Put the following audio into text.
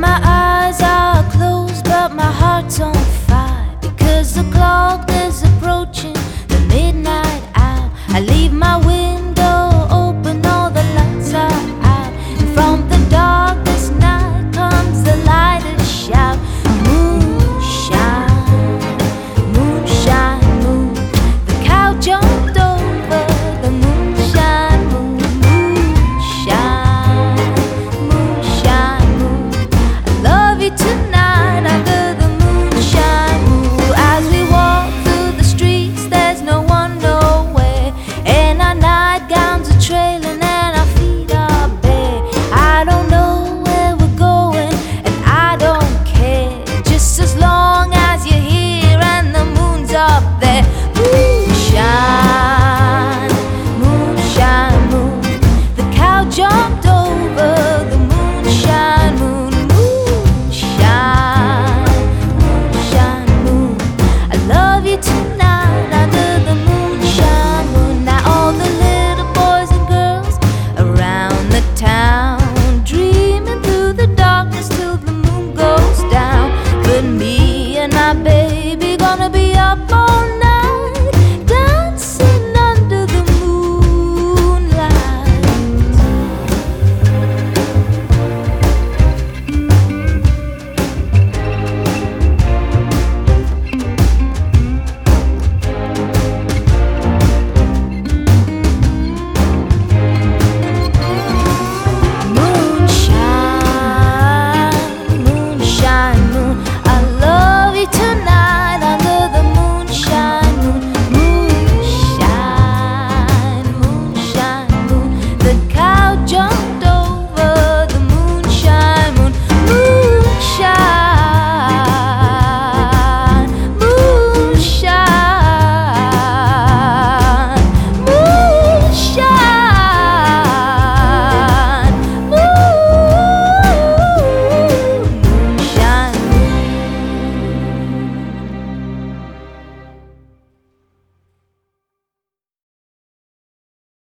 my eyes are closed, but my heart's on fire because the clock. up